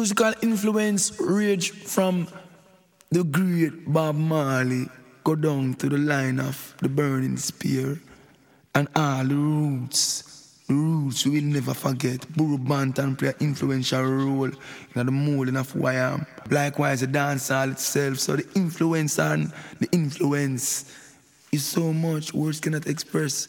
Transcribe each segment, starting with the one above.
musical influence range from the great Bob Marley go down to the line of the burning spear and all the roots, the roots we will never forget. Burro Banton play an influential role in the molding of who I am. Likewise, the dancehall itself. So the influence and the influence is so much words cannot express.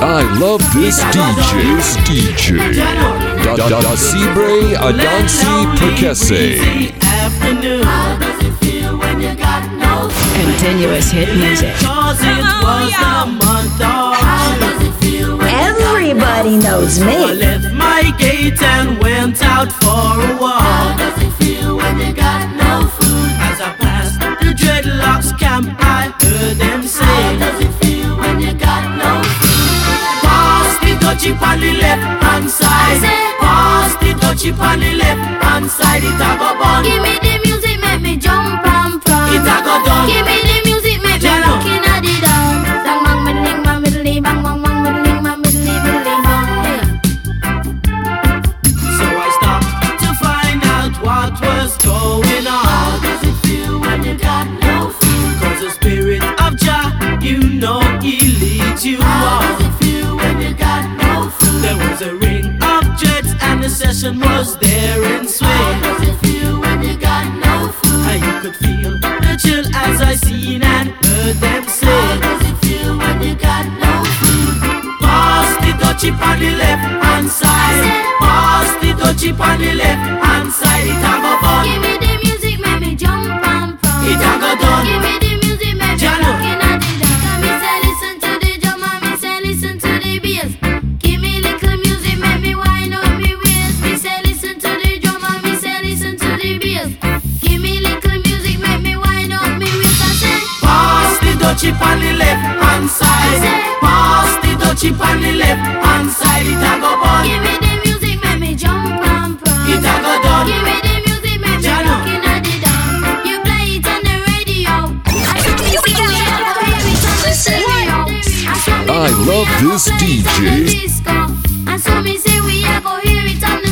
I love this DJ's DJ. Da da da Sibre Adansi Perkese. Continuous hit music. Everybody knows me. I left my gate and went out for a walk. How does it feel when you got no food? As I passed the dreadlocks camp, I heard them say. dutchie on the left hand side. Pass the dutchie on the left hand side. It a go bun. Give me the music, make me jump and prance. It a go done. Give me the music, make me the dance. Bang bang bang bang bang bang bang bang. So I stopped to find out what was going on. How does it feel when you got no fear? Cause the spirit of Jah, you know he leads you on was a ring of jets and the session was there in swing. How does it feel when you got no food? You could feel the chill as I seen and heard them say. How does it feel when you got no food? Pass the dutchie on the left hand side. Pass the dutchie on the left hand side. It a go fun. Pass the on the left hand side. It a go fun. Give me the music, make me jump and prance. It a go done. Give me the music, make me Jano. looking at the dance. You play it on the radio. I saw me see we ever hear it on the stereo. I saw me I know we love this play it on the DJ. disco. I saw me say we ever hear it on the.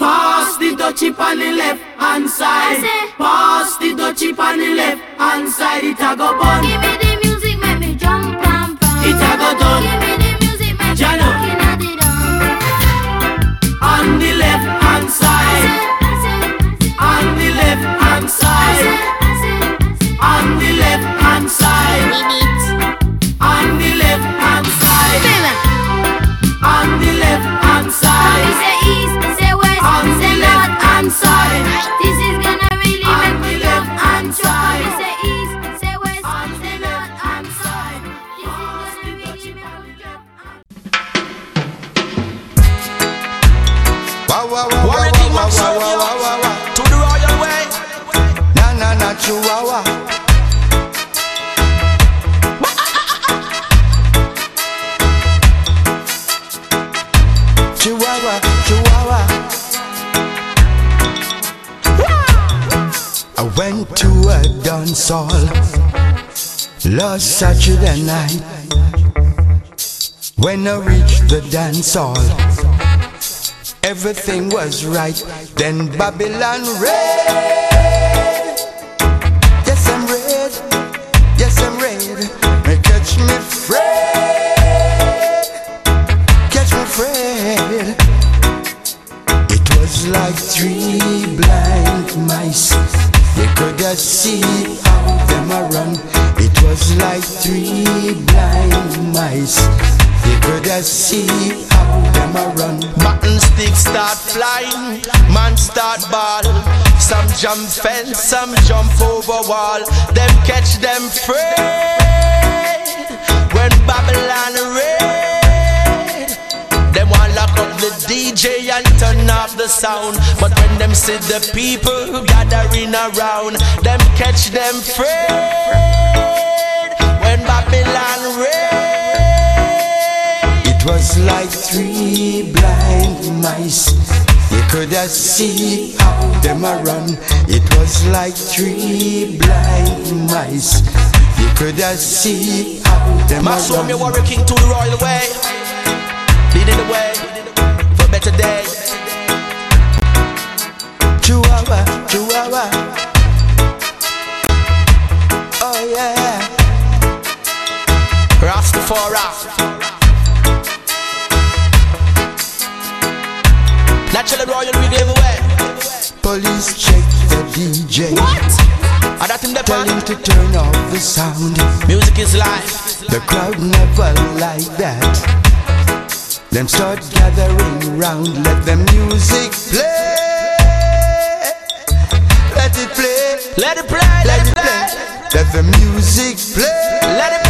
Pass the dutchie on the left hand side. Pass the dutchie on the left hand side. It a go fun. Last Saturday night. When I reached the dance hall, everything was right. Then Babylon red. Jump fence, some jump over wall. Them catch them free. when Babylon raid. Them want lock up the DJ and turn off the sound. But when them see the people gathering around, them catch them afraid when Babylon raid. It was like three blind mice. You could have seen how them a run. It was like three blind mice. You could have seen how them a me run. warrior king to the royal way. Leading the way for better day. Chihuahua, Chihuahua. Oh yeah. Rastafari. Royal give away. Police check the DJ. What? I him the Tell him to turn off the sound. Music is life. The crowd never like that. Them start gathering round, let the music play. Let it play, Let it play, let, let it it play. play. Let the music play, Let it play,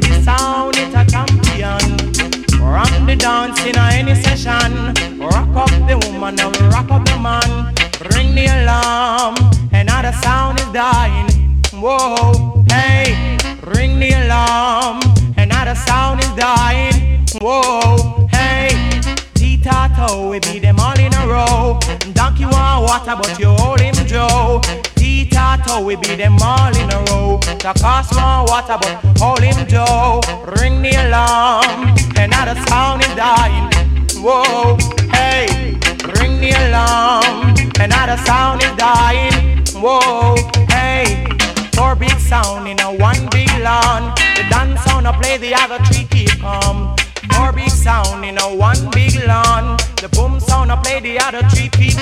to the sound, it a champion. Rock the dance in any session, rock up the woman and rock up the man. Ring the alarm, another sound is dying. Whoa, hey, ring the alarm, another sound is dying. Whoa, hey. T-Tato, we beat them all in a row. Donkey want water, but you hold him Joe. T-Tato, we beat them all in a row. Cost want water, but hold him Joe. Ring the alarm, another sound is dying. Whoa, hey, ring the alarm, another sound is dying. Whoa, hey, four big sound in a one big lawn. The dance sound I play, the other three keep calm. Sound in a one big lawn. The boom sound I play, the other three keep.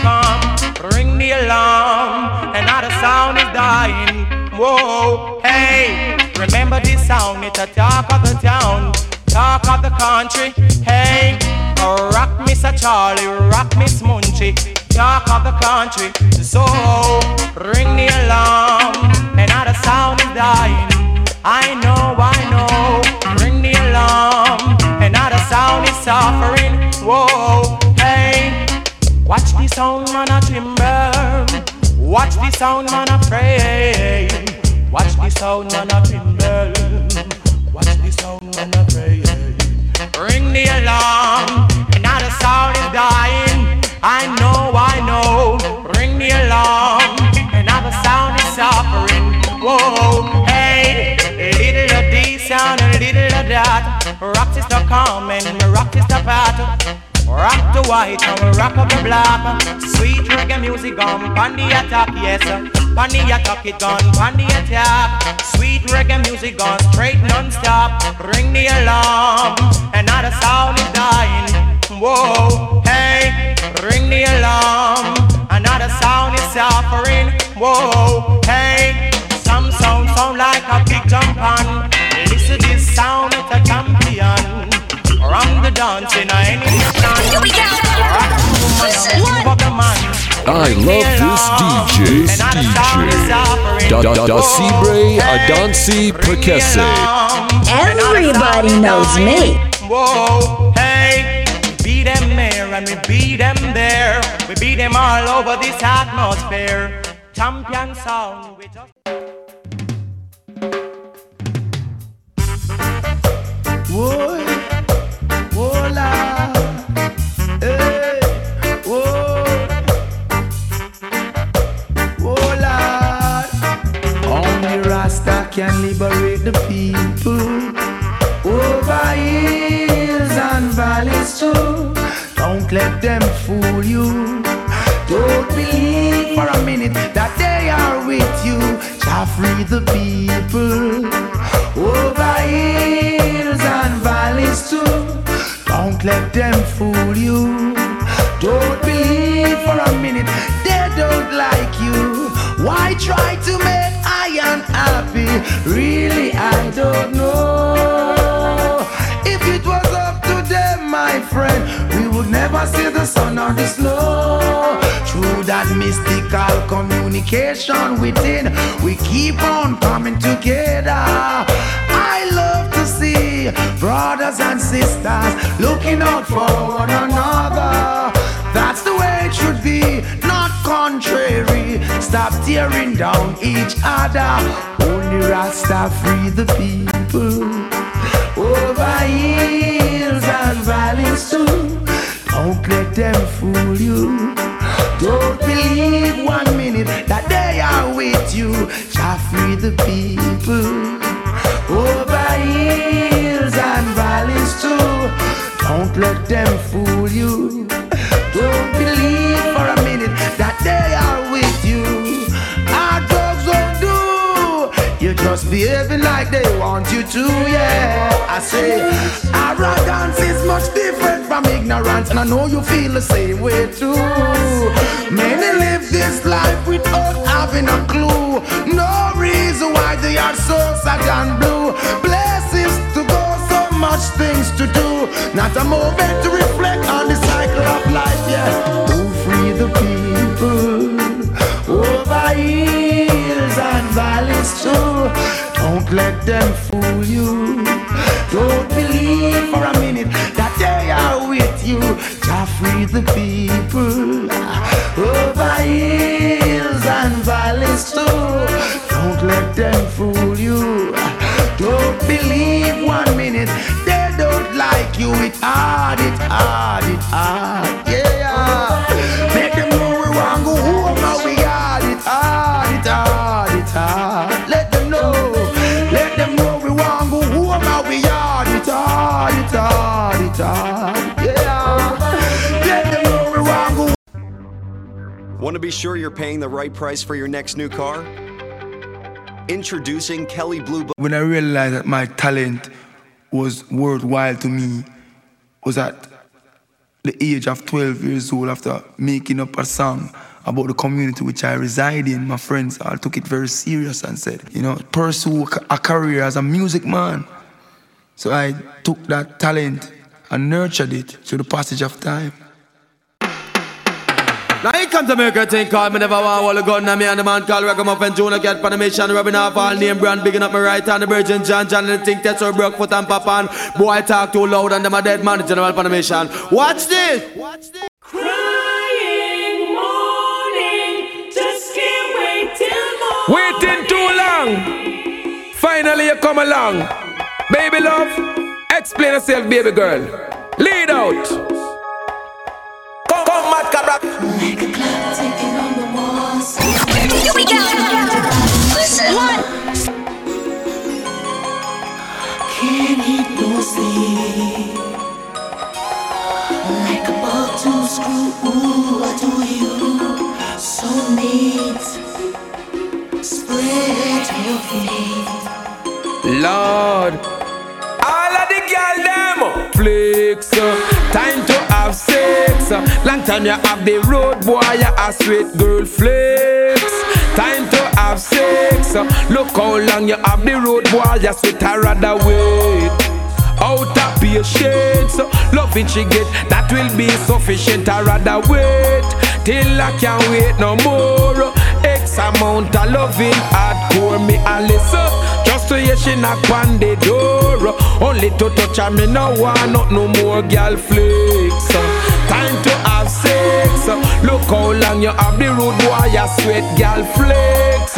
Ring the alarm, and another sound is dying. Whoa, hey, remember this sound? It's a talk of the town, talk of the country. Hey, rock Mr. Charlie, rock Miss Munchie, talk of the country. So ring the alarm, and another sound is dying. I know, I know, ring the alarm, another sound is suffering. Whoa, hey, watch the sound man a timber, watch the sound man a pray, watch the sound man a timber, watch the sound man a pray. Ring the alarm, another sound is dying. I know, I know. Ring the alarm, another sound is suffering. Whoa, hey, A little of this sound, a little of that. Rock is the common, rock the white and rock up the black. Sweet reggae music gone, pan the attack, yes. Pan the attack, it gone, the attack. Sweet reggae music gone, straight non-stop. Ring the alarm, another sound is dying. Whoa, hey, ring the alarm, another sound is suffering. Whoa, hey, some sound sound like a big jump on. Listen this sound, it's a champion. Ram the dance in a any Here we go. Move up the man. I love this DJ. This DJ. Da da da Sibre Adansi Prekese. Everybody knows me. Whoa, hey, we beat them here and we beat them there. We beat them all over this atmosphere. Champion sound. Can liberate the people over hills and valleys too. Don't let them fool you. Don't believe for a minute that they are with you. Shall free the people over hills and valleys too. Don't let them fool you. Don't believe for a minute they don't like you. Why try to make I unhappy? Really, I don't know. If it was up to them, my friend, we would never see the sun or the snow. Through that mystical communication within, we keep on coming together. I love to see brothers and sisters looking out for one another. That's the way it should be, not contrary. Stop tearing down each other. Only Rasta free the people over hills and valleys too. Don't let them fool you. Don't believe one minute that they are with you. Shall free the people want you to, yeah. I say arrogance is much different from ignorance, and I know you feel the same way too. Many live this life without having a clue. No reason why they are so sad and blue. Places to go, so much things to do. Not a moment to reflect on the cycle of life, yeah. To free the people over hills and valleys too. Don't let them you. Jah free the people over hills and valleys too. Don't let them fool you. Don't believe one minute they don't like you. It hard, it hard, it hard. Want to be sure you're paying the right price for your next new car? Introducing Kelley Blue Book. when I realized that my talent was worthwhile to me was at the age of 12 years old after making up a song about the community which I reside in. My friends all took it very serious and said, you know, pursue a career as a music man. So I took that talent and nurtured it through the passage of time. Now here comes America thing called me never want all the gun. And me and the man called Ragamuffin Junior get on the mission rubbing off all name brand bigging up my right hand the Virgin John John. And the thing that's her broke foot and pop on. Boy talk too loud and them a dead man. The general on the mission watch this. Crying, moaning, just can't wait till morning. Waiting too long. Finally, you come along. Baby love, explain yourself, baby girl. Lead out. Lord. All of the girl them flex, uh, time to have sex. Long time you have the road boy, you a sweet girl flex. Time to have sex. Look how long you have the road boy, you sweet I rather wait. Out of patience, loving she get that will be sufficient. I rather wait till I can't wait no more. X amount of loving hardcore me a listen. To hear she knock on the door. Only to touch her, me no want not no more girl flex. Time to have sex. Look how long you have the road boy, you sweat girl flex,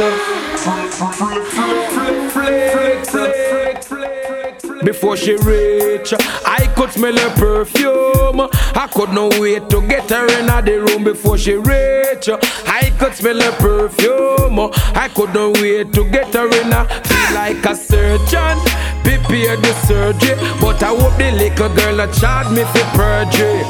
flex. Before she reach, I could smell her perfume. I could not wait to get her in the room before she reach. I could smell her perfume. I could not wait to get her in. Feel like a surgeon, prepare the surgery. But I hope the little girl not charge me for perjury.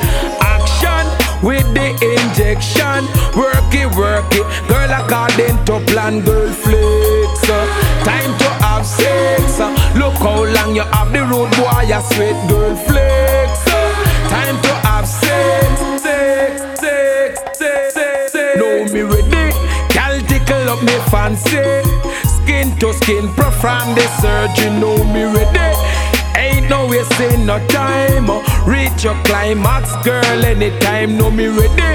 Action with the injection. Work it, work it. Girl, according to plan, girl flex. uh. Time to have sex. uh. Look how long you have the road, boy, you sweet girl flex. uh. Time to up me fancy. Skin to skin, perform the surgery. Know me ready. Ain't no wasting no time. uh, Reach your climax, girl, anytime. Know me ready.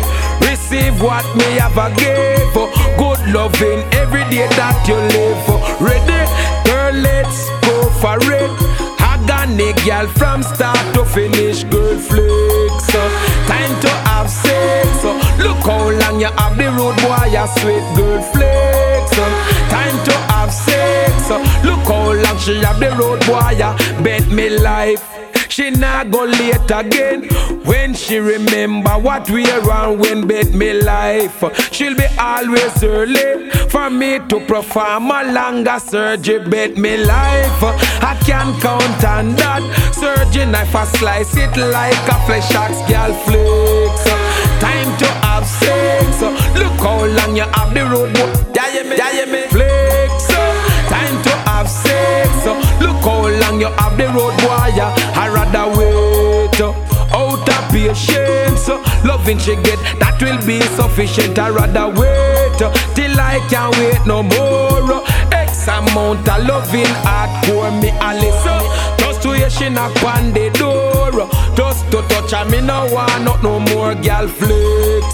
Receive what me have a give. uh, Good loving every day that you live. uh, Ready, girl, let's go for it. Agony, girl, from start to finish, girl, flex. Look how long you have the road, boy, you sweet, girl, flex. uh, Time to have sex. uh, Look how long she have the road, boy, you bet me life. She not go late again when she remember what we run when bet me life. She'll be always early for me to perform a longer surgery. Bet me life. I can count on that. Surgery knife I slice it like a flesh axe, girl flex. To. Look how long you have the road. boy. Yeah, yeah, me, yeah, yeah, me. Flex. Time to have sex. Look how long you have the road, boy. yeah. I rather wait. Uh, out of patience, loving she get that will be sufficient. I rather wait uh, till I can't wait no more. Uh. X amount of loving hardcore me a listen. Just to hear she knock on the door, to touch her me no want not no more girl flex.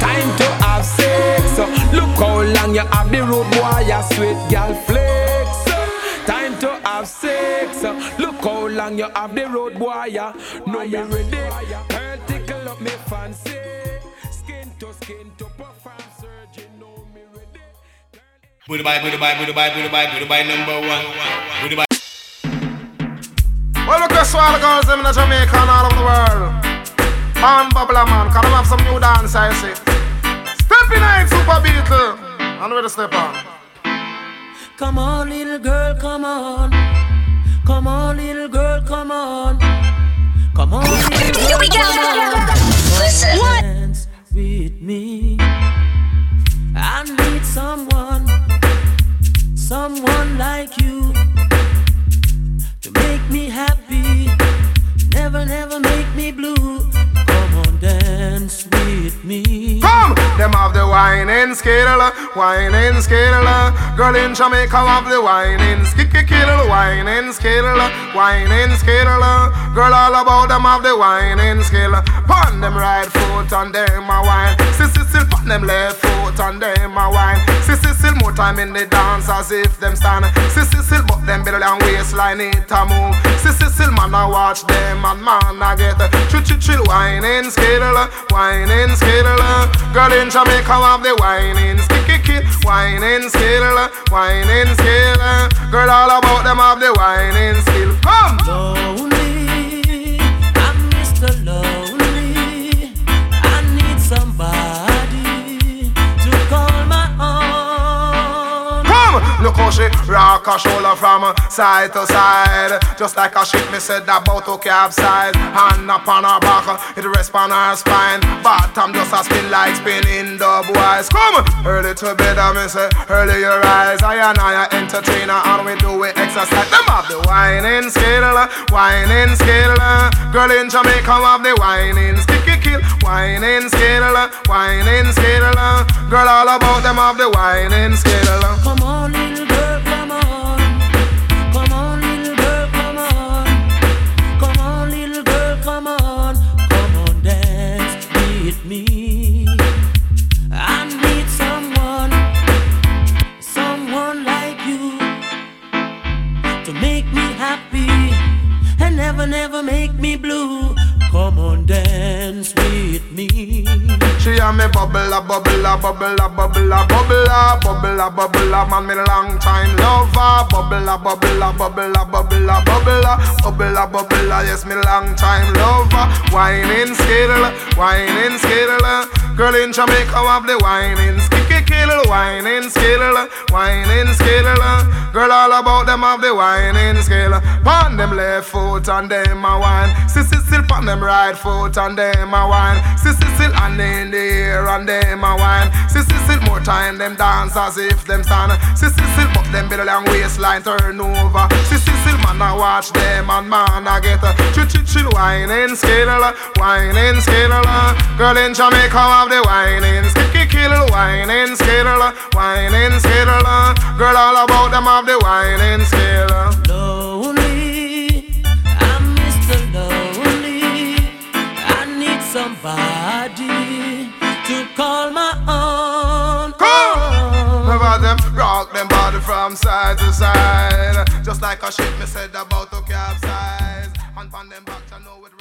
Time to have sex. Look how long you have the road, boy. You sweet girl flex. Time to have sex. Look how long you have the road, boy. You know me ready. Girl, tickle up me fancy. Skin to skin. to perform Booty bye, booty bye, booty bye, booty bye, booty bye, number one. Booty bye. Well, look at all the girls them in Jamaica and all over the world. Man, Bubbler man, can I have some new dance, I see. Stepping in Super Beetle. And where the step on? Come on, little girl, come on. Come on, little girl, come on. Come on, little girl, Here we go. come on. Listen. What? Dance with me. I need someone, someone like you to make me happy. Never, never make me blue. Come on, dance with me. Come! Them have the whining skill, whining skill. Girl in Jamaica have the whining skicky kill, whining skill, whining skill. Girl all about them have the whining skill. Pon them right foot and them a wine. Sissy still pon them left foot and them a wine. Sissy still more time in the dance as if them stand. Sissy still but them belly and waistline it a move. Sissy still man a watch them and man a get chill chill chill whining skill, whining skill. Girl in Jamaica have the whining sticky kid, whining skill, whining skill. Girl all about them have the whining skill. Come. Lonely, look how she rock her shoulder from side to side. Just like a ship, me said about to capsize. Hand up upon her back, it rests on her spine. Bottom just a spin like spinning dub wise. Come, early to bed, I me say, early your eyes. I and I are entertainer, and we do it exercise. Them have the whining skill, whining skill. Girl in Jamaica have the whining sticky kill, whining skill, whining skill. Girl all about them have the wine whining skill. Come on, little She a me bubble a bubble a bubble a bubble a bubble a bubble a bubble a man me long time lover. Bubble a bubble a bubble a bubble a bubble a bubble a bubble a yes me long time lover. Whining skill, whining skill. Girl in Jamaica have the whining skicky kill, whining skill, whining skill. Girl all about them have the whining skill. Pon them left foot and them a wine. Sissy still pon them right foot and them a wine. Sissy still hand in the air and them a wine. Sissy still more time them dance as if them stand. Sissy still but them belly and waistline turn over. Sissy still man a watch them and man a get a chill chill chill whining skill, whining skill. Girl in Jamaica have the whining skicky kill, whining skill, whining skill. Girl all about them have the whining skill. Lonely, I'm Mr. Lonely. I need somebody to call my own. Never them rock them body from side to side. Just like a ship me said about to capsize. And pan them back to know it